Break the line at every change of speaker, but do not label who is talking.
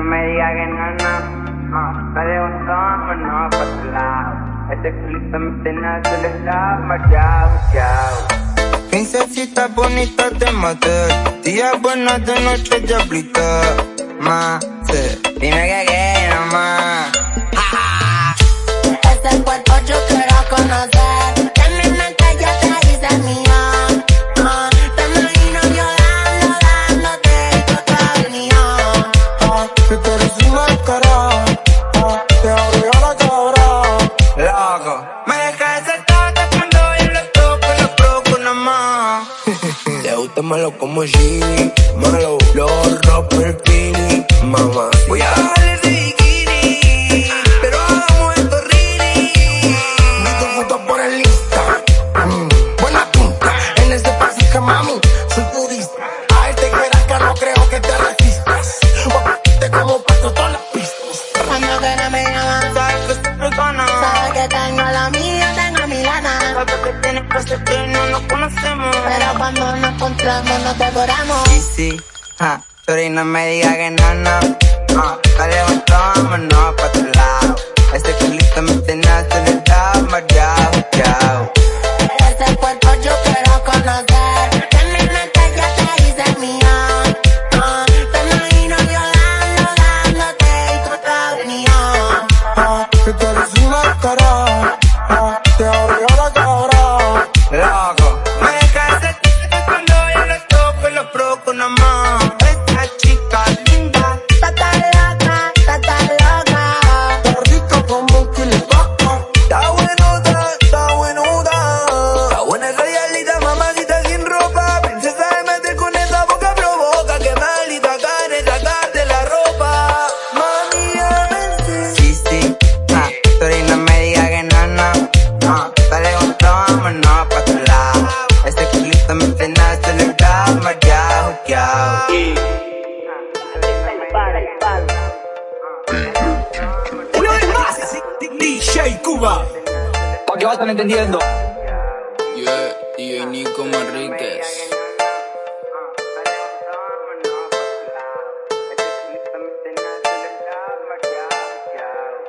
no me diga que no, no. Uh, dale un tomo, no, pa' tu lado. Este culito me tiene azul, está marchado, chao.
Princesita bonita te maté, día buena de noche te apliqué. Más, dime que qué nomás.
Malo como Gini, malo, lo rompe el pini, mamá.
Voy a bajarle de bikini, pero hagamos esto rini.
Vi tu foto por el Insta, mm, buena pinta, en ese pasillo mami, soy turista. A este que no creo que te resistas. Te como paso todas las pistas.
Cuando que me llaman,
Sabes que siempre gana.
sabes que tengo la mía,
que tienes que hacer que no nos conocemos.
Pero cuando nos encontramos, nos devoramos.
Y sí, ja, sorry, no me diga que no, no. Ah, dale tomo, no, pa' tu lado. Ese culito me tiene acelerado, chao.
Ese cuerpo yo quiero conocer. En mi mente ya te hice mía. Ah, te imagino llorando, dándote tu cariño.
Ah, que tú eres una cara,
me diga que no, no. Ah, dale un tomo, no, pa' tu lado. Ese culito me tiene acelerado, marchao, chao.
Una vez más, DJ Cuba. Pa' que vayan entendiendo.
Yeah, DJ Nico Manríquez.